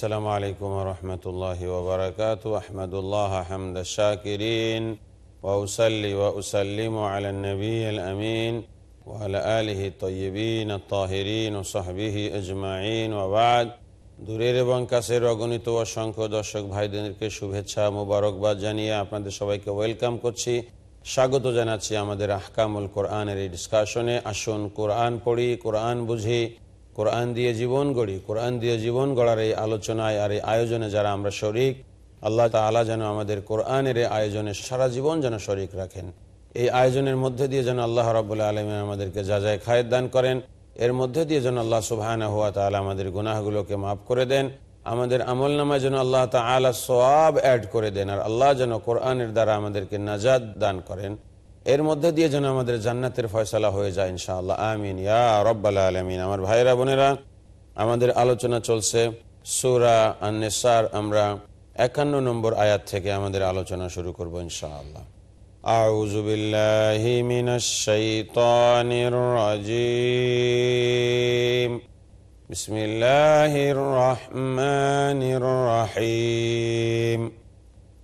السلام عليكم ورحمة الله وبركاته أحمد الله حمد الشاكرين وأصلي وأسلم على النبي الأمين وعلى آله الطيبين الطاهرين وصحبه أجمعين وبعد দূরের এবং কাছের অগণিত অসংখ্য দর্শক ভাইদেরকে শুভেচ্ছা মোবারকবাদ জানিয়ে আপনাদের সবাইকে ওয়েলকাম করছি স্বাগত জানাচ্ছি আমাদের আহকামুল কোরআনের এই ডিসকাশনে আসুন কোরআন পড়ি কোরআন বুঝি কোরআন দিয়ে জীবন গড়ি, কোরআন দিয়ে জীবন গড়ার এই আলোচনায় আর এই আয়োজনে যারা আমরা শরিক, আল্লাহ তালা যেন আমাদের কোরআনের এই আয়োজনে সারা জীবন যেন শরিক রাখেন। এই আয়োজনের মধ্যে দিয়ে যেন আল্লাহ রাবুল্লাহ আলমী আমাদেরকে যা যায় খায়ের দান করেন, এর মধ্যে দিয়ে যেন আল্লাহ সুবাহানা হুয়া তালা আমাদের গুনাহগুলোকে মাফ করে দেন, আমাদের আমল নামায় যেন আল্লাহ তালা সব অ্যাড করে দেন, আর আল্লাহ যেন কোরআনের দ্বারা আমাদেরকে নাজাদ দান করেন। এর মধ্যে দিয়ে যেন আমাদের জান্নাতের ফয়সলা হয়ে যায় ইনশাআল্লাহ আমিন ইয়া রব্বাল আলমিন আমার ভাইরা বোনেরা আমাদের আলোচনা চলছে সুরা আন্নেসার আমরা একান্ন নম্বর আয়াত থেকে আমাদের আলোচনা শুরু করবো ইনশাআল্লাহ أعوذ بالله من الشيطان الرجيم بسم الله الرحمن الرحيم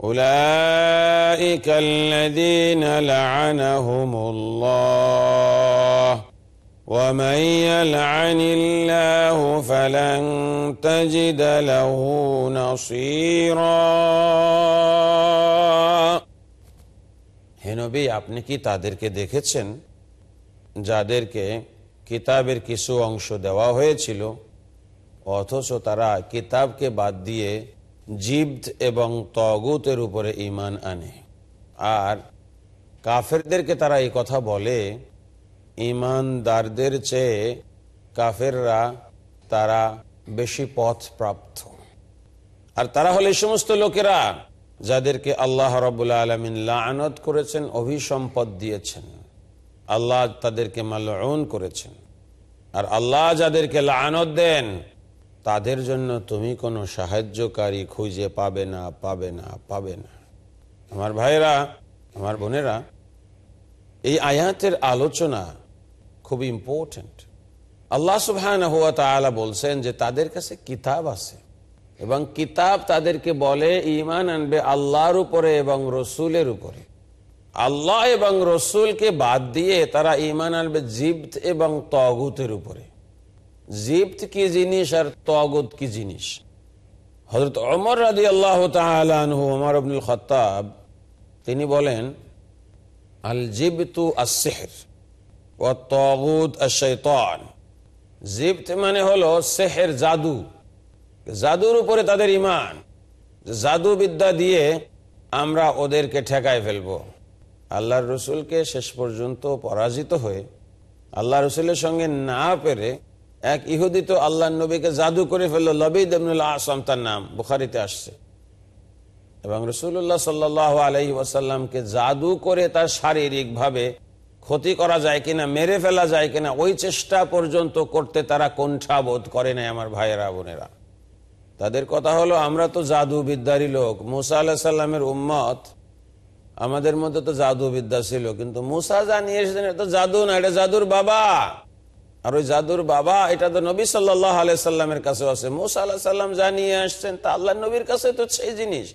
أولئك الذين لعنهم الله ومن يلعن الله فلن تجد له نصيرا হেনবি আপনি কি তাদেরকে দেখেছেন যাদেরকে কিতাবের কিছু অংশ দেওয়া হয়েছিল অথচ তারা কিতাবকে বাদ দিয়ে জিব্দ এবং তগুতের উপরে ইমান আনে। আর কাফেরদেরকে তারা এই কথা বলে ইমানদারদের চেয়ে কাফেররা তারা বেশি পথ প্রাপ্ত আর তারা হলে সমস্ত লোকেরা যাদেরকে আল্লাহ রবুল্লা আলমিন লানত করেছেন, অভিসম্পদ দিয়েছেন। আল্লাহ তাদেরকে মালউন করেছেন। আর আল্লাহ যাদেরকে লানত দেন তাদের জন্য তুমি কোনো সাহায্যকারী খুঁজে পাবে না পাবে না পাবে না। আমার ভাইরা আমার বোনেরা, এই আয়াতের আলোচনা খুব ইম্পর্টেন্ট আল্লাহ সুবহান হুয়া তালা বলছেন যে তাদের কাছে কিতাব আছে এবং কিতাব তাদেরকে বলে ইমান আনবে আল্লাহর উপরে এবং রসুলের উপরে। আল্লাহ এবং রসুলকে বাদ দিয়ে তারা ইমান আনবে জিপ্ত এবং তগুতের উপরে। জিপ্ত কি জিনিস আর তগুত কি জিনিস? হজরত অমর রাজি আল্লাহ তালু অমর আব্দুল খতাব তিনি বলেন, আল জিবতু আসেহর ও তগুত আশান জিপ্ত মানে হলো সেহের জাদু। জাদুর উপরে তাদের ইমান জাদু বিদ্যা দিয়ে আমরা ওদেরকে ঠেকায় ফেলব। আল্লাহর রসুলকে শেষ পর্যন্ত পরাজিত হয়ে আল্লাহ রসুলের সঙ্গে না পেরে এক ইহুদি তো আল্লাহ নবীকে জাদু করে ফেলল। লবিদ আসম তার নাম। বুখারিতে আসছে। এবং রসুল্লাহ সাল্লাহ আলহি জাদু করে তার শারীরিক ভাবে ক্ষতি করা যায় কিনা, মেরে ফেলা যায় কিনা, ওই চেষ্টা পর্যন্ত করতে তারা কণ্ঠা বোধ করে নাই আমার ভাইয়েরা, বোনেরা। তাদের কথা হলো, আমরা তো জাদু বিদ্যারই লোক। মুসা আল্লাহ সাল্লামের উম্মত আমাদের মধ্যে তো জাদু বিদ্যা ছিল, কিন্তু মুসা জানিয়ে এসেছেন, এটা জাদু না, এটা জাদুর বাবা। আর ওই জাদুর বাবা, এটা তো নবী সাল্লাহ আলাইসাল্লামের কাছে আছে। মোসা আল্লাহ সাল্লাম জানিয়ে আসছেন তা আল্লাহ নবীর কাছে তো সেই জিনিস।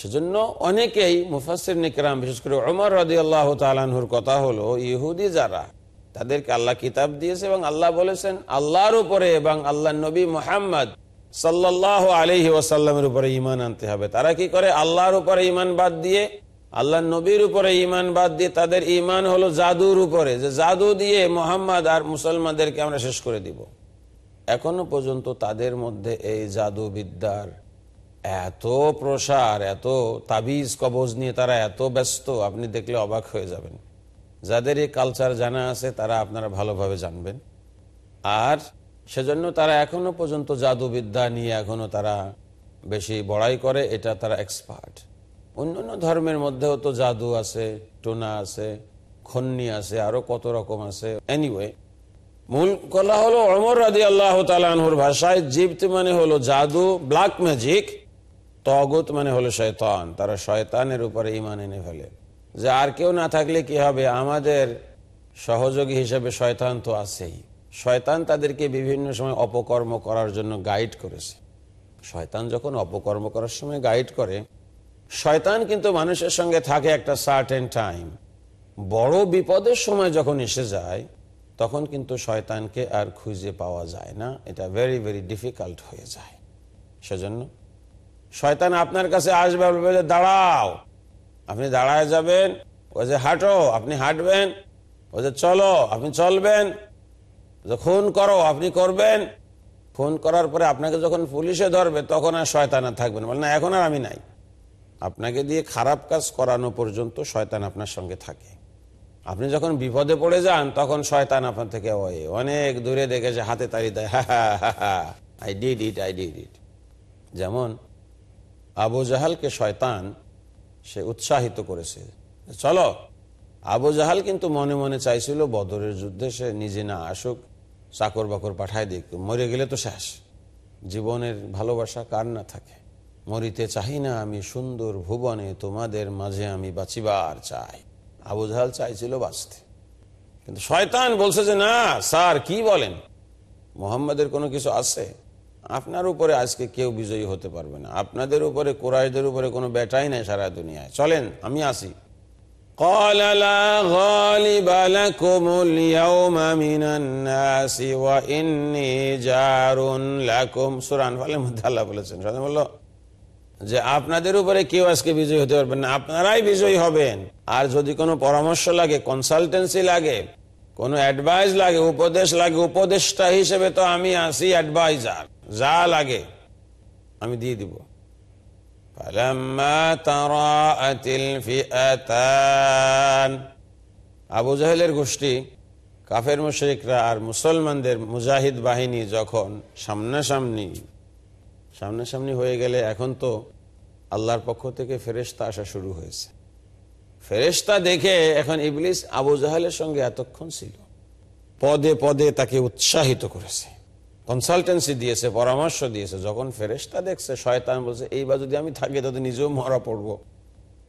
সেজন্য অনেকেই মুফাসির নিকরাম, বিশেষ করে ওমর রাজি আল্লাহ তালানহুর কথা হলো, ইহুদি যারা, তাদেরকে আল্লাহ কিতাব দিয়েছে এবং আল্লাহ বলেছেন, আল্লাহর উপরে এবং আল্লাহ নবী মোহাম্মদ সাল্লাহ আলহি ওয়াসাল্লামের উপরে ইমান আনতে হবে। তারা কি করে? আল্লাহর উপরে ইমান বাদ দিয়ে আল্লাহ নবীর উপরে ইমান বাদ দিয়ে তাদের ইমান হলো জাদুর উপরে। যে জাদু দিয়ে মোহাম্মদ আর মুসলমানদেরকে আমরা শেষ করে দিব। এখনও পর্যন্ত তাদের মধ্যে এই জাদু বিদ্যার এত প্রসার, এত তাবিজ কবজ নিয়ে তারা এত ব্যস্ত, আপনি দেখলে অবাক হয়ে যাবেন। যাদের এই কালচার জানা আছে, তারা আপনারা ভালোভাবে জানবেন। আর সেজন্য তারা এখনও পর্যন্ত জাদুবিদ্যা নিয়ে এখনও তারা বেশি বড়াই করে, এটা তারা এক্সপার্ট অন্যান্য ধর্মের মধ্যেও তো জাদু আছে, টোনা আছে, খন্নি আছে, আরও কত রকম আছে। এনিওয়ে মূল কলা হলো অমর রাদি আল্লাহ তালানহুর ভাষায় জীবতি মানে হলো জাদু ব্ল্যাক ম্যাজিক তগত মানে হলো শয়তান। তারা শয়তানের উপরে ইমান এনে ফেলে। যে আর কেউ না থাকলে কি হবে? আমাদের সহযোগী হিসেবে শয়তান তো আছেই। শয়তান তাদেরকে বিভিন্ন সময় অপকর্ম করার জন্য গাইড করেছে। শয়তান যখন অপকর্ম করার সময় গাইড করে শয়তান কিন্তু মানুষের সঙ্গে থাকে একটা সার্টেন টাইম বড় বিপদের সময় যখন এসে যায়, তখন কিন্তু শয়তানকে আর খুঁজে পাওয়া যায় না। এটা ভেরি ভেরি ডিফিকাল্ট হয়ে যায়। সেজন্য শয়তান আপনার কাছে আসবে, বলবে দাঁড়াও। আপনি দাঁড়ায় যাবেন ওই যে, হাঁটো, আপনি হাঁটবেন। ওই যে, চলো, আপনি চলবেন। যে, খুন করো, আপনি করবেন। খুন করার পরে আপনাকে যখন পুলিশে ধরবে, তখন আর শয়তান আর থাকবেন বলে, না, এখন আর আমি নাই। আপনাকে দিয়ে খারাপ কাজ করানো পর্যন্ত শয়তান আপনার সঙ্গে থাকে। আপনি যখন বিপদে পড়ে যান, তখন শয়তান আপনার থেকে ওই, অনেক দূরে দেখে যে হাতে তাড়ি দেয় I did it I did it যেমন আবু জাহালকে শয়তান, সে উৎসাহিত করেছে। চলো, আবু জাহাল কিন্তু মনে মনে চাইছিল বদরের যুদ্ধে সে নিজে না আসুক চাকর বাকর পাঠায় দিক, মরে গেলে তো শেষ। জীবনের ভালোবাসা কার না থাকে? মরিতে চাই না আমি সুন্দর ভুবনে তোমাদের মাঝে আমি বাঁচিবার চাই আবু জাহাল চাইছিল বাঁচতে কিন্তু শয়তান বলছে যে না স্যার কি বলেন মোহাম্মদের কোনো কিছু আছে আপনার উপরে আজকে কেউ বিজয়ী হতে পারবে না আপনাদের উপরে কোরআদের উপরে কোনো ব্যাটাই নাই সারা দুনিয়ায় চলেন আমি আসি قال لا غالب لكم اليوم من الناس وإني جار لكم সূরা আনফালের মধ্যে আল্লাহ বলেছেন শয়তান বলল যে আপনাদের উপরে কেউ আজকে বিজয়ী হতে পারবেন না, আপনারাই বিজয়ী হবেন। আর যদি কোনো পরামর্শ লাগে কনসালটেন্সি লাগে, কোনো অ্যাডভাইস লাগে, উপদেশ লাগে, উপদেষ্টা হিসেবে তো আমি আসি অ্যাডভাইজার যা লাগে, আমি দিয়ে দিব। আবু জাহেলের গোষ্ঠী, কাফের মুশরিকরা আর মুসলমানদের মুজাহিদ বাহিনী যখন সামনাসামনি সামনাসামনি হয়ে গেলে এখন তো আল্লাহর পক্ষ থেকে ফেরেস্তা আসা শুরু হয়েছে। ফেরেস্তা দেখে এখন ইবলিস আবু জাহালের সঙ্গে এতক্ষণ ছিল। পদে পদে তাকে উৎসাহিত করেছে। কনসালটেন্সি দিয়েছে, পরামর্শ দিয়েছে, যখন ফেরেস্তা দেখছে, শয়তান বলছে, এইবার যদি আমি থাকি তাতে নিজেও মরা পড়ব।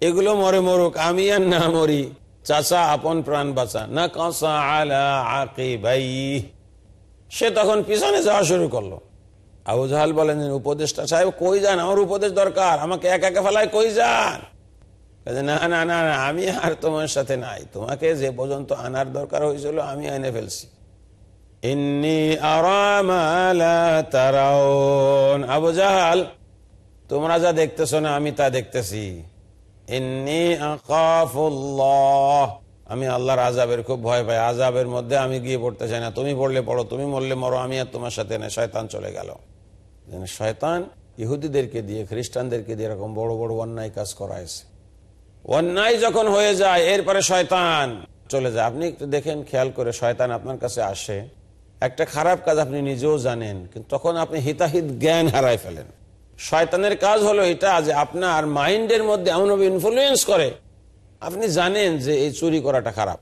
এগুলো মরে মরুক, আমি আর না মরি। চাচা, আপন প্রাণ বাঁচা। না কাঁচা আলা আকি ভাই সে তখন পিছনে যাওয়া শুরু করল। আবু জাহাল বলেন উপদেশটা সাহেব, কই যান? আমার উপদেশ দরকার। আমাকে একা একা ফেলায় কই যান? না না না না, আমি আর তোমার সাথে নাই। তোমাকে যে পর্যন্ত আনার দরকার হয়েছিল, আমি এনে ফেলছি। আবু জাহাল, তোমরা যা দেখতেছ না, আমি তা দেখতেছি। আমি আল্লাহর আজাবের খুব ভয় পাই। আজাবের মধ্যে আমি গিয়ে পড়তে চাই না। তুমি পড়লে পড়ো, তুমি মরলে মরো, আমি আর তোমার সাথে না শয়তান চলে গেল। শয়তান ইহুদিদেরকে দিয়ে, খ্রিস্টানদেরকে দিয়ে এরকম বড় বড় অন্যায় কাজ করাইছে। অন্যায় যখন হয়ে যায়, এরপরে শয়তান চলে যায়। আপনি একটু দেখেন, খেয়াল করে শয়তান আপনার কাছে আসে। একটা খারাপ কাজ আপনি নিজেও জানেন, কিন্তু তখন আপনি হিতাহিত জ্ঞান হারাই ফেলেন। শয়তানের কাজ হলো এটা যে আপনার মাইন্ডের মধ্যে এমনভাবে ইনফ্লুয়েন্স করে। আপনি জানেন যে এই চুরি করাটা খারাপ।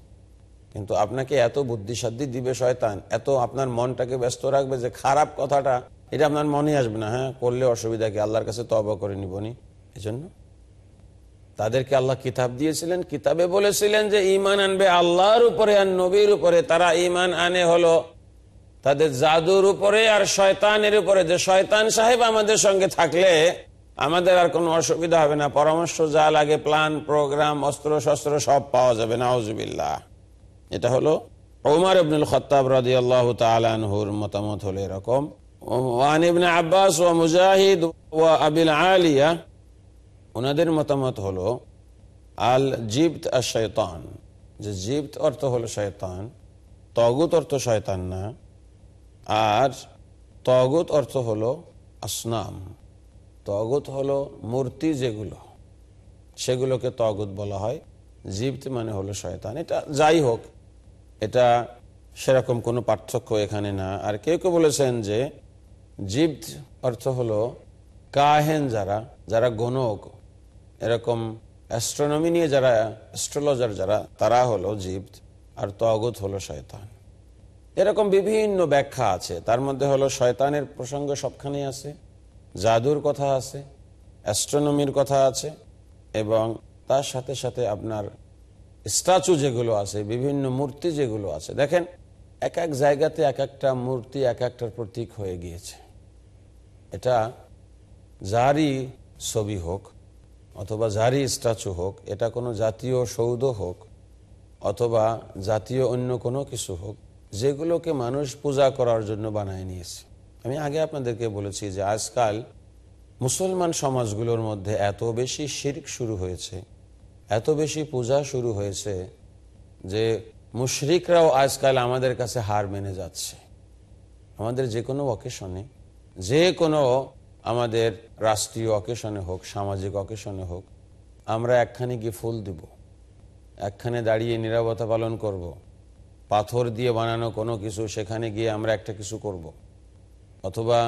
কিন্তু আপনাকে এত বুদ্ধিসাদ্ধি দিবে শয়তান, এত আপনার মনটাকে ব্যস্ত রাখবে যে খারাপ কথাটা এটা আপনার মনে আসবে না হ্যাঁ? করলে অসুবিধা কি? আল্লাহর কাছে তবা করে নিবনি এই জন্য তাদেরকে আল্লাহ কিতাব দিয়েছিলেন। কিতাবে বলেছিলেন যে ইমান আনবে আল্লাহর উপরে আর নবীর উপরে। তারা ইমান আনে হলো তাদের জাদুর উপরে আর শয়তানের উপরে। যে শয়তান সাহেব আমাদের সঙ্গে থাকলে আমাদের আর কোনো অসুবিধা হবে না। পরামর্শ যা লাগে, প্ল্যান, প্রোগ্রাম অস্ত্র শস্ত্র সব পাওয়া যাবে। নাউজুবিল্লাহ। এটা হলো ওমর ইবনুল খত্তাব রাদিয়াল্লাহু তাআলা আনহুর মতামত হলো এরকম। ওয়ান ইবনে আব্বাস ও মুজাহিদ ও আবিল আলিয়া ওনাদের মতামত হলো, আল জিপ্ত আর শয়তান। যে জিপ্ত অর্থ হলো শয়তান, তগুত অর্থ শয়তান না, আর তগুত অর্থ হলো আসনাম। তগুত হলো মূর্তি যেগুলো, সেগুলোকে তগুত বলা হয়। জিপ্ত মানে হলো শয়তান। এটা যাই হোক, এটা সেরকম কোনো পার্থক্য এখানে না। আর কেউ কেউ বলেছেন যে জিপ্ত অর্থ হলো কাহেন যারা যারা গণক। এরকম অ্যাস্ট্রোনমি নিয়ে যারা অ্যাস্ট্রোলজার যারা, তারা হলো জিপ্ত আর তগত হলো শয়তান। এরকম বিভিন্ন ব্যাখ্যা আছে। তার মধ্যে হলো শয়তানের প্রসঙ্গ সবখানেই আছে, জাদুর কথা আছে অ্যাস্ট্রোনমির কথা আছে, এবং তার সাথে সাথে আপনার স্ট্যাচু যেগুলো আছে, বিভিন্ন মূর্তি যেগুলো আছে। দেখেন, এক এক জায়গাতে এক একটা মূর্তি এক একটার প্রতীক হয়ে গিয়েছে। এটা যারই ছবি হোক, অথবা যারই স্ট্যাচু হোক, এটা কোনো জাতীয় সৌধ হোক, অথবা জাতীয় অন্য কোনো কিছু হোক, যেগুলোকে মানুষ পূজা করার জন্য বানায় নিয়েছে। আমি আগে আপনাদেরকে বলেছি যে আজকাল মুসলমান সমাজগুলোর মধ্যে এত বেশি শির্ক শুরু হয়েছে, এত বেশি পূজা শুরু হয়েছে যে মুশরিকরাও আজকাল আমাদের কাছে হার মেনে যাচ্ছে। আমাদের যে কোনো অকেশনে যে কোনো আমাদের রাষ্ট্রীয় অকেশনে হোক, সামাজিক অকেশনে হোক, আমরা একখানে গিয়ে ফুল দিব একখানে দাঁড়িয়ে নিরাপত্তা পালন করব। পাথর দিয়ে বানানো কোনো কিছু, সেখানে গিয়ে আমরা একটা কিছু করব। অথবা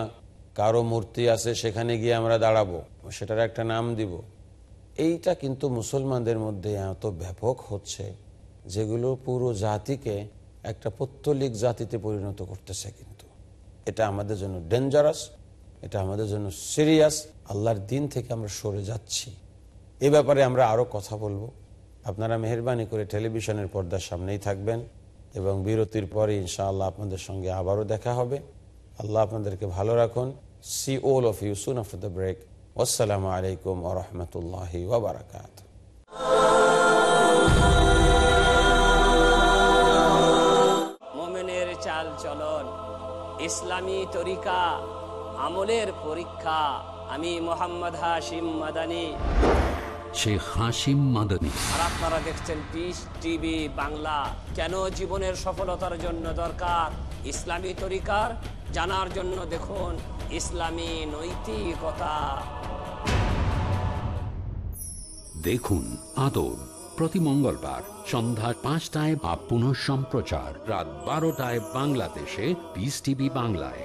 কারও মূর্তি আছে, সেখানে গিয়ে আমরা দাঁড়াবো, সেটার একটা নাম দিব এইটা কিন্তু মুসলমানদের মধ্যে এত ব্যাপক হচ্ছে, যেগুলো পুরো জাতিকে একটা পত্তলিক জাতিতে পরিণত করতেছে কিন্তু এটা আমাদের জন্য ডেঞ্জারাস এটা আমাদের জন্য সিরিয়াস আল্লাহর দিন থেকে আমরা সরে যাচ্ছি। এ ব্যাপারে আমরা আরও কথা বলব। আপনারা মেহরবানি করে টেলিভিশনের পর্দার সামনেই থাকবেন এবং বিরতির পরে ইনশাআল্লাহ আপনাদের সঙ্গে আবারও দেখা হবে। আল্লাহ আপনাদেরকে ভালো রাখুন। See all of you soon after the break আসসালামু আলাইকুম ও রহমতুল্লাহি ওবরাকাত ইসলামী তরিকা আমলের পরীক্ষা আমি মোহাম্মদ হাশিম মাদানি। শেখ হাসিম মাদানী। আর আপনারা দেখছেন পিস টিভি বাংলা। কেন জীবনের সফলতার জন্য দরকার ইসলামী তরিকার? জানার জন্য দেখুন ইসলামী নৈতিকতা। দেখুন আদব। প্রতি মঙ্গলবার সন্ধ্যা পাঁচটায় বা পুনঃ সম্প্রচার রাত বারোটায় বাংলাদেশে পিস টিভি বাংলায়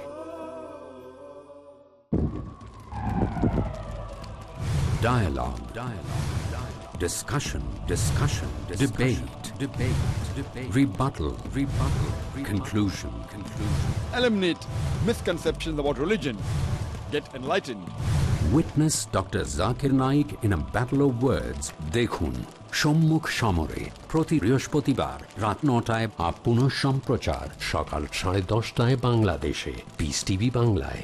Dialogue. Dialogue. Dialogue. Discussion. Discussion. Debate. Debate. Debate. Rebuttal. Rebuttal. Conclusion. Conclusion. eliminate misconceptions about religion. Get enlightened. Witness Dr. Zakir Naik in a battle of words. দেখুন সম্মুখ সমরে প্রতি বৃহস্পতিবার রাত নটায় আপ পুনঃ সম্প্রচার সকাল সাড়ে দশটায় বাংলাদেশে পিস টিভি বাংলায়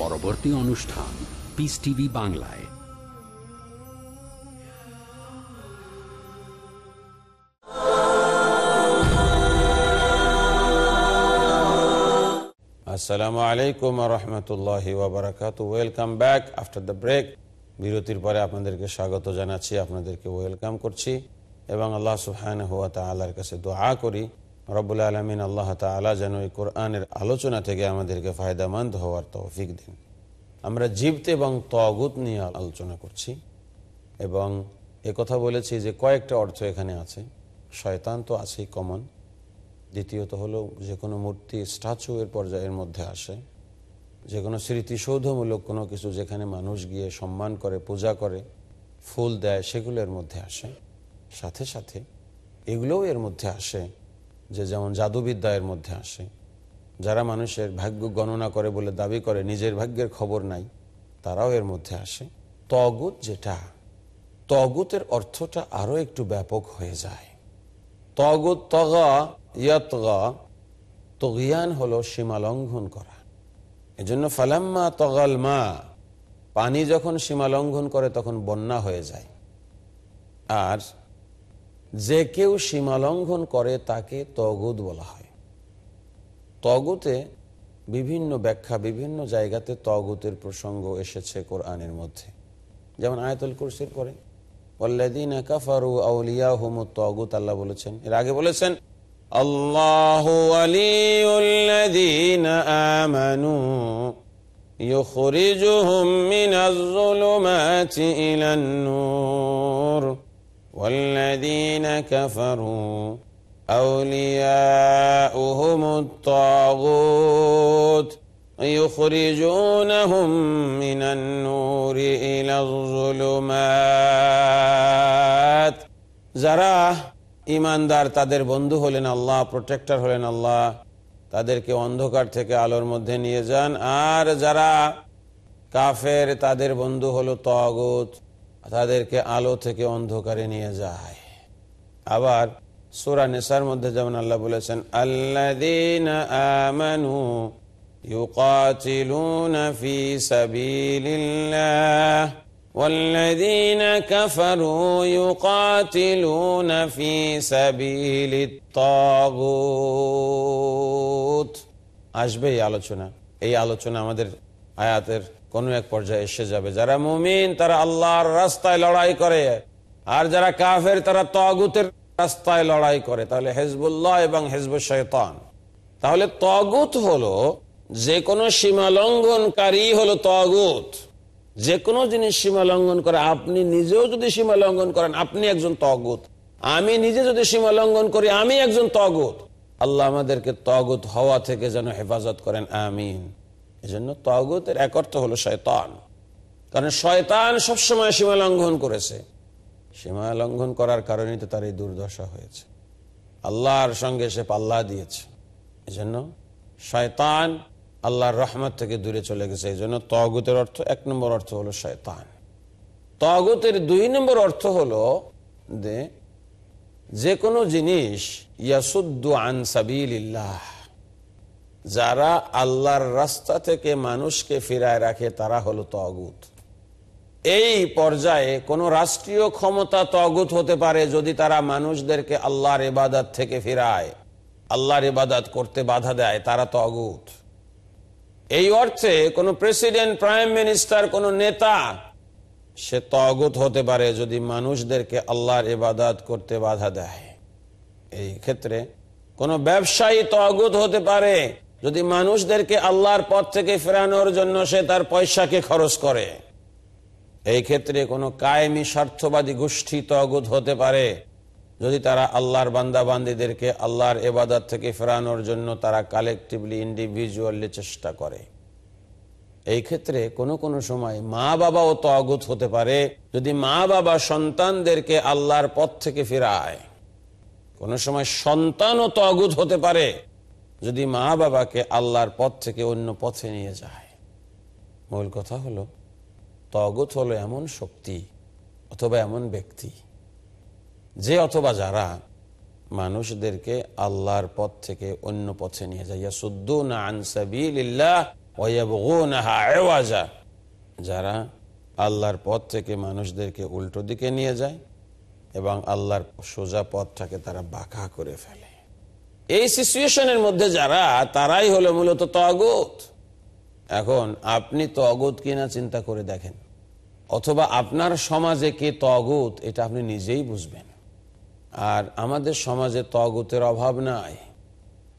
পরবর্তী অনুষ্ঠান পিস টিভি বাংলায়। আসসালামু আলাইকুম রহমতুল্লাহ ওবরাকাত welcome back after the break বিরতির পরে আপনাদেরকে স্বাগত জানাচ্ছি, আপনাদেরকে ওয়েলকাম করছি এবং আল্লাহ সুহান হুয়া তাল্লার কাছে দোয়া করি। রব্বুল আলমিন আল্লাহ তালা যেন এই কোরআনের আলোচনা থেকে আমাদেরকে ফায়দামন্দ হওয়ার তৌফিক দিন। আমরা জীবতে এবং তগুত নিয়ে আলোচনা করছি এবং এ কথা বলেছি যে কয়েকটা অর্থ এখানে আছে। শয়তান তো আছেই কমন। দ্বিতীয়ত হলো যে কোনো মূর্তি, স্ট্যাচু এর পর্যায়ের মধ্যে আসে। যে কোনো স্মৃতিসৌধমূলক কোনো কিছু যেখানে মানুষ গিয়ে সম্মান করে, পূজা করে, ফুল দেয়, সেগুলো এর মধ্যে আসে। সাথে সাথে এগুলোও এর মধ্যে আসে। যে যেমন জাদুবিদ্যা এর মধ্যে আসে, যারা মানুষের ভাগ্য গণনা করে বলে দাবি করে নিজের ভাগ্যের খবর নাই, তারাও এর মধ্যে আসে। তগুত যেটা, তগুতের অর্থটা আরও একটু ব্যাপক হয়ে যায়। তগুত তগা, ইয়াতগা, তগিয়ান হলো সীমা লঙ্ঘন করা। এজন্য ফালাম্মা তগাল মা, পানি যখন সীমা লঙ্ঘন করে তখন বন্যা হয়ে যায়। আর যে কেউ সীমা লঙ্ঘন করে তাকে তগুদ বলা হয় তগুতে বিভিন্ন ব্যাখ্যা বিভিন্ন জায়গাতে তগুতের প্রসঙ্গ এসেছে কোরআনের মধ্যে যেমন আয়তুল কুরসির পরে কাফারু আউলিয়া হুমুত তগুত আল্লাহ বলেছেন এর আগে বলেছেন আল্লাহ আমানু يخرجهم من الظلمات إلى النور والذين كفروا أولياؤهم الطاغوت يخرجونهم من النور إلى الظلمات যারা ইমানদার তাদের বন্ধু হলেন আল্লাহ প্রোটেক্টর হলেন আল্লাহ তাদেরকে অন্ধকার থেকে আলোর মধ্যে নিয়ে যান আর যারা কাফের তাদের বন্ধু হলো তগত তাদেরকে আলো থেকে অন্ধকারে নিয়ে যায় আবার সুরা নেশার মধ্যে যেমন আল্লাহ বলেছেন আল্লাদিন আমানু يقاتلون في سبيل الله والذين كفروا يقاتلون في سبيل الطاغوت আসবে এই আলোচনা এই আলোচনা আমাদের আয়াতের কোন এক পর্যায়ে এসে যাবে। যারা মুমিন, তারা আল্লাহর রাস্তায় লড়াই করে। আর যারা কাফের, তারা তগুতের রাস্তায় লড়াই করে। তাহলে হেজবুল্লাহ এবং হেজবুল শৈতান তাহলে তগুত হলো যে কোনো সীমা লঙ্ঘনকারী হলো তগুত। যে কোনো জিনিস সীমা লঙ্ঘন করে। আপনি নিজেও যদি সীমা লঙ্ঘন করেন, আপনি একজন তগুত। আমি নিজে যদি সীমা লঙ্ঘন করি, আমি একজন তগুত। আল্লাহ আমাদেরকে তগুত হওয়া থেকে যেন হেফাজত করেন, আমিন। এজন্য তগুতের এক অর্থ হলো শয়তান। কারণ শয়তান সবসময় সীমা লঙ্ঘন করেছে। সীমা লঙ্ঘন করার কারণেই তো তার এই দুর্দশা হয়েছে। আল্লাহর সঙ্গে সে পাল্লা দিয়েছে। এজন্য শয়তান আল্লাহর রহমত থেকে দূরে চলে গেছে। এই জন্য তগুতের অর্থ, এক নম্বর অর্থ হলো শয়তান। তগুতের দুই নম্বর অর্থ হলো যে কোনো জিনিস ইয়াসুদ্দু আনসাবিল্লাহ যারা আল্লাহর রাস্তা থেকে মানুষকে ফিরায় রাখে, তারা হলো তগুত। এই পর্যায়ে কোন রাষ্ট্রীয় ক্ষমতা তগুত হতে পারে যদি তারা মানুষদেরকে আল্লাহর ইবাদত থেকে ফিরায়। আল্লাহর ইবাদত করতে বাধা দেয়, তারা তগুত। এই অর্থে কোন প্রেসিডেন্ট, প্রাইম মিনিস্টার, কোন নেতা, সে তগুত হতে পারে যদি মানুষদেরকে আল্লাহর ইবাদত করতে বাধা দেয়। এই ক্ষেত্রে কোন ব্যবসায়ী তগুত হতে পারে যদি মানুষদেরকে আল্লাহর পথ থেকে ফেরানোর জন্য সে তার পয়সাকে খরচ করে, এই ক্ষেত্রে কোনো কায়েমি স্বার্থবাদী গোষ্ঠী তগুত হতে পারে। যদি তারা আল্লাহর বান্দা বান্দিদেরকে আল্লাহর এবাদত থেকে ফেরানোর জন্য তারা কালেকটিভলি ইন্ডিভিজুয়ালি চেষ্টা করে। এই ক্ষেত্রে কোনো কোনো সময় মা বাবাও তগুত হতে পারে। যদি মা বাবা সন্তানদেরকে আল্লাহর পথ থেকে ফেরায়, কোনো সময় সন্তানও তগুত হতে পারে। যদি মা বাবাকে আল্লাহর পথ থেকে অন্য পথে নিয়ে যায়, মূল কথা হলো, তগুত হলো এমন শক্তি অথবা এমন ব্যক্তি, যে অথবা যারা মানুষদেরকে আল্লাহর পথ থেকে অন্য পথে নিয়ে যায়। যারা আল্লাহর পথ থেকে মানুষদেরকে উল্টো দিকে নিয়ে যায় এবং আল্লাহর সোজা পথটাকে তারা বাঁকা করে ফেলে। এই সিচুয়েশনের মধ্যে যারা, তারাই হলো মূলত তগুত। এখন আপনি তগুত কিনা চিন্তা করে দেখেন। অথবা আপনার সমাজে কে তগুত, এটা আপনি নিজেই বুঝবেন। আর আমাদের সমাজে তগতের অভাব নাই।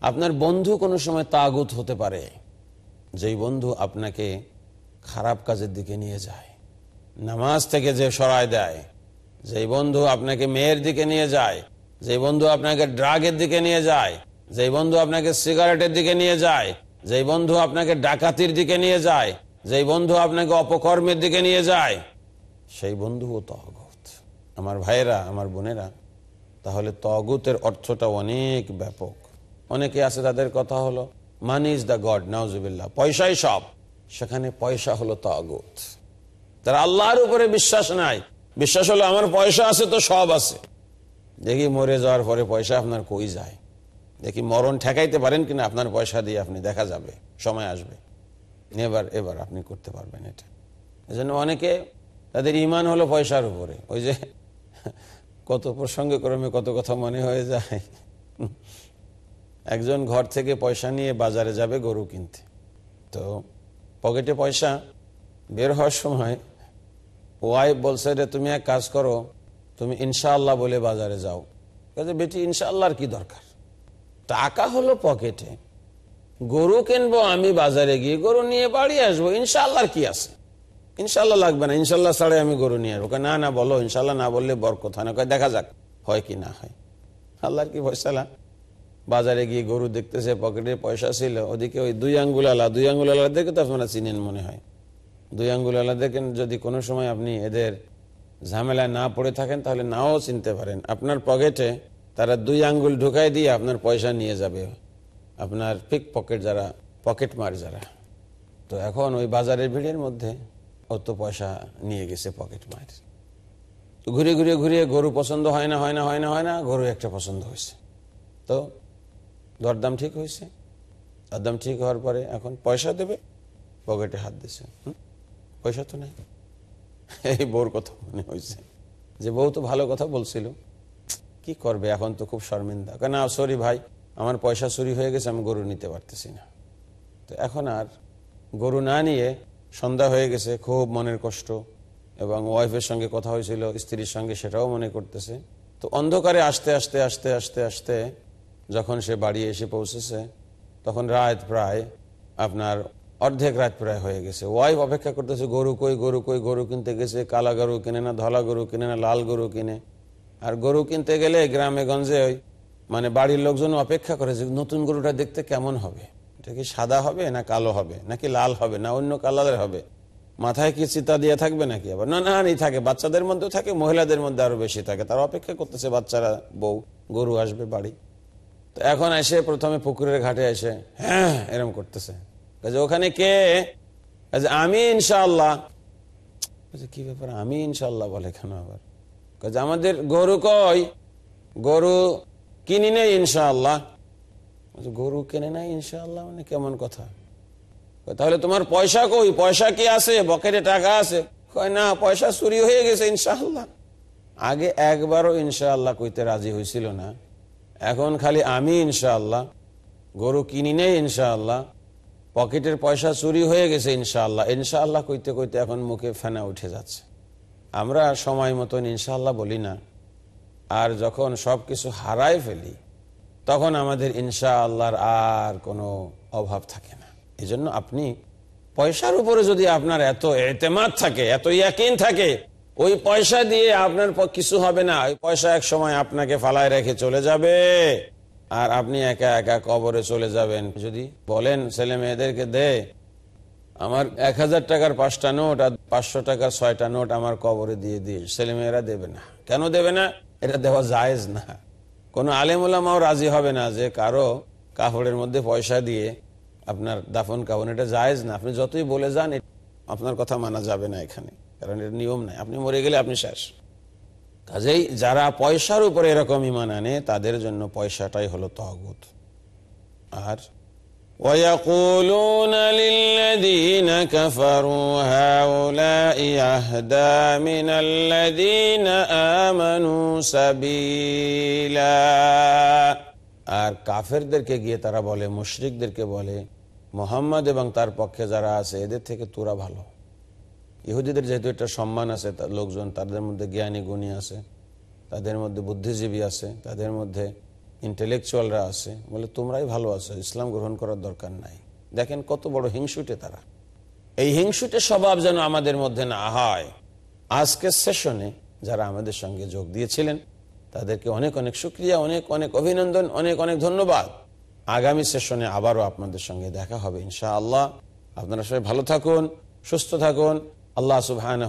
আপনার বন্ধু কোনো সময় তাগুত হতে পারে। যেই বন্ধু আপনাকে খারাপ কাজের দিকে নিয়ে যায়। নামাজ থেকে যে সরায় দেয়, যেই বন্ধু আপনাকে মেয়ের দিকে নিয়ে যায় যে বন্ধু আপনাকে ড্রাগের দিকে নিয়ে যায় যে বন্ধু আপনাকে সিগারেটের দিকে নিয়ে যায় যে বন্ধু আপনাকে ডাকাতির দিকে নিয়ে যায় যে বন্ধু আপনাকে অপকর্মের দিকে নিয়ে যায়, সেই বন্ধুও তহগত। আমার ভাইয়েরা, আমার বোনেরা, তাহলে তগুতের অর্থটা অনেক ব্যাপক। অনেকে আছে, তাদের কথা হলো মানি ইজ দ্য গড নওয়াজুবিল্লাহ পয়সাই সব। সেখানে পয়সা হলো তগুত তারা আল্লাহর উপরে বিশ্বাস নাই, বিশ্বাস হলো আমার পয়সা আছে তো সব আছে। দেখি মরে যাওয়ার পরে পয়সা আপনার কই যায়? দেখি মরণ ঠেকাইতে পারেন কিনা, আপনার পয়সা দিয়ে আপনি দেখা যাবে, সময় আসবে। এবার এবার আপনি করতে পারবেন এটা। এজন্য অনেকে তাদের ইমান হলো পয়সার উপরে। ওই যে কত প্রসঙ্গে ক্রমে কত কথা মনে হয়ে যায়। একজন ঘর থেকে পয়সা নিয়ে বাজারে যাবে গরু কিনতে। তো পকেটে পয়সা বের হওয়ার সময় ওয়াইফ বলছে, রে, তুমি এক কাজ করো তুমি ইনশাআল্লাহ বলে বাজারে যাও। বেটি, ইনশাআল্লাহর কি দরকার? টাকা হলো পকেটে। গরু কিনবো, আমি বাজারে গিয়ে গরু নিয়ে বাড়ি আসব, ইনশাআল্লাহর কি আছে? ইনশাল্লাহ লাগবে না ইনশাল্লাহ ছাড়াই আমি গরু নিয়ে আসব। না না, বলো ইনশাল্লাহ না বললে বর কথা না। দেখা যাক, হয় কি না হয়। আল্লাহর কি ফয়সালা বাজারে গিয়ে গরু দেখতেছে, পকেটে পয়সা ছিল, ওদিকে ওই দুই আঙ্গুল আলা, দুই আঙ্গুল আলা দেখে তো আপনারা চিনেন মনে হয়। দুই আঙ্গুল আলা দেখেন যদি কোনো সময় আপনি এদের ঝামেলায় না পড়ে থাকেন, তাহলে নাও চিনতে পারেন। আপনার পকেটে তারা দুই আঙ্গুল ঢুকাই দিয়ে আপনার পয়সা নিয়ে যাবে। আপনার পিক পকেট যারা, পকেট মার যারা। তো এখন ওই বাজারের ভিড়ের মধ্যে অত পয়সা নিয়ে গেছে পকেট মার। ঘুরে ঘুরে ঘুরে গরু পছন্দ হয় না হয় না হয় না হয় না, গরু একটা পছন্দ হয়েছে। তো দরদাম ঠিক হয়েছে। দরদাম ঠিক হওয়ার পরে এখন পয়সা দেবে, পকেটে হাত দিছে পয়সা তো নেই। এই বউর কথা মনে হয়েছে। যে বউ তো ভালো কথা বলছিল। কি করবে, এখন তো খুব শর্মিন্দা। কেন সরি ভাই, আমার পয়সা চুরি হয়ে গেছে, আমি গরু নিতে পারতেছি না। তো এখন আর গরু না নিয়ে সন্ধ্যা হয়ে গেছে, খুব মনের কষ্ট। এবং ওয়াইফের সঙ্গে কথা হয়েছিল, স্ত্রীর সঙ্গে সেটাও মনে করতেছে। তো অন্ধকারে আসতে আসতে আসতে আসতে আসতে যখন সে বাড়ি এসে পৌঁছেছে, তখন রাত প্রায় আপনার অর্ধেক রাত প্রায় হয়ে গেছে। ওয়াইফ অপেক্ষা করতেছে, গরু কই গরু কই, গরু কিনতে গেছে, কালা গরু কিনে না, ধলা গরু কিনে না, লাল গরু কিনে। আর গরু কিনতে গেলে গ্রামে, গঞ্জে ওই মানে বাড়ির লোকজন অপেক্ষা করে যে নতুন গরুটা দেখতে কেমন হবে? এটা কি সাদা হবে না কালো হবে? নাকি লাল হবে না অন্য কালারের হবে? মাথায় কি চিতা দিয়ে থাকবে নাকি আবার? না না, নেই, থাকে। বাচ্চাদের মধ্যেও থাকে, মহিলাদের মধ্যে আরও বেশি থাকে। তারা অপেক্ষা করতেছে, বাচ্চারা, বউ, গরু আসবে বাড়ি। তো এখন এসে প্রথমে পুকুরের ঘাটে এসে হ্যাঁ এরম করতেছে। ওখানে কে? কাজে আমি ইনশাল্লাহ কি ব্যাপার? আমি ইনশাল্লাহ বলে কেন আবার? কাজে আমাদের গরু কই? গরু কিনি নেই ইনশাআল্লাহ। গরু কেনে নাই ইনশাআল্লাহ? মানে কেমন কথা? তাহলে তোমার পয়সা কই? পয়সা কি আছে? বকেটে টাকা আছে? কয়, না, পয়সা চুরি হয়ে গেছে ইনশাআল্লাহ। আগে একবারও ইনশাআল্লাহ কইতে রাজি হয়েছিল না। এখন খালি আমি ইনশাআল্লাহ। গরু কিনি নেই ইনশাআল্লাহ। পকেটের পয়সা চুরি হয়ে গেছে ইনশাআল্লাহ। ইনশাআল্লাহ কইতে কইতে এখন মুখে ফেনা উঠে যাচ্ছে। আমরা সময় মতন ইনশাআল্লাহ বলি না। আর যখন সব কিছু হারাই ফেলি, তখন আমাদের ইনশা আল্লাহর আর কোনো অভাব থাকে না। এই জন্য আপনি পয়সার উপরে যদি আপনার এত এতেমাদ থাকে, এত ইয়াকিন থাকে, ওই পয়সা দিয়ে আপনার কিছু হবে না। ওই পয়সা এক সময় আপনাকে ফালায় রেখে চলে যাবে। আর আপনি একা একা কবরে চলে যাবেন। যদি বলেন ছেলে মেয়েদেরকে দে, আমার এক হাজার টাকার পাঁচটা নোট আর পাঁচশো টাকার ছয়টা নোট আমার কবরে দিয়ে দিয়ে ছেলে মেয়েরা দেবে না। কেন দেবে না? এটা দেওয়া জায়েজ না। কোনো আলেমুলামাও রাজি হবে না যে কারও কাপড়ের মধ্যে পয়সা দিয়ে আপনার দাফন কাফন। এটা জায়েজ না। আপনি যতই বলে যান আপনার কথা মানা যাবে না এখানে। কারণ এটা নিয়ম নাই। আপনি মরে গেলে আপনি শেষ। কাজেই যারা পয়সার উপরে এরকম ইমান আনে তাদের জন্য পয়সাটাই হলো তহগুত আর ويقولون للذين كفروا هؤلاء يهدى من الذين آمنوا سبيلا আর কাফেরদেরকে গিয়ে তারা বলে মুশরিকদেরকে বলে মোহাম্মদ এবং তার পক্ষে যারা আছে এদের থেকে তোরা ভালো ইহুদিদের যেহেতু একটা সম্মান আছে লোকজন তাদের মধ্যে জ্ঞানী গুণী আছে, তাদের মধ্যে বুদ্ধিজীবী আছে, তাদের মধ্যে ইন্টেলেকচুয়ালরা আছে, বলে তোমরাই ভালো আছো, ইসলাম গ্রহণ করার দরকার নাই। দেখেন কত বড় হিংসুটে তারা। এই হিংসুটে স্বভাব যেন আমাদের মধ্যে না হয়। আজকের সেশনে যারা আমাদের সঙ্গে যোগ দিয়েছিলেন, তাদেরকে অনেক অনেক শুক্রিয়া, অনেক অনেক অভিনন্দন, অনেক অনেক ধন্যবাদ। আগামী সেশনে আবারও আপনাদের সঙ্গে দেখা হবে, ইনশাআল্লাহ। আপনারা সবাই ভালো থাকুন, সুস্থ থাকুন আল্লাহ সুবহান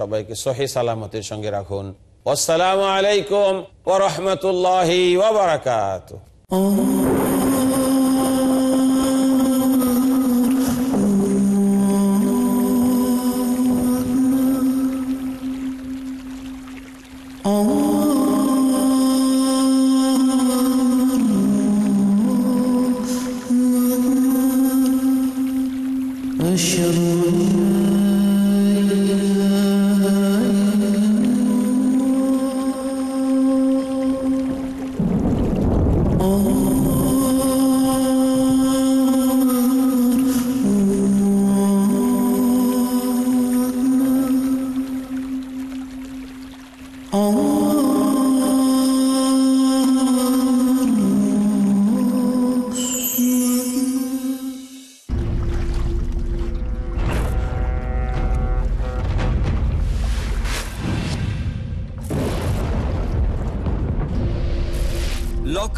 সবাইকে সহি সালামতির সঙ্গে রাখুন। আসসালামু আলাইকুম ওরহমতুল্লাহি ওবরাকাত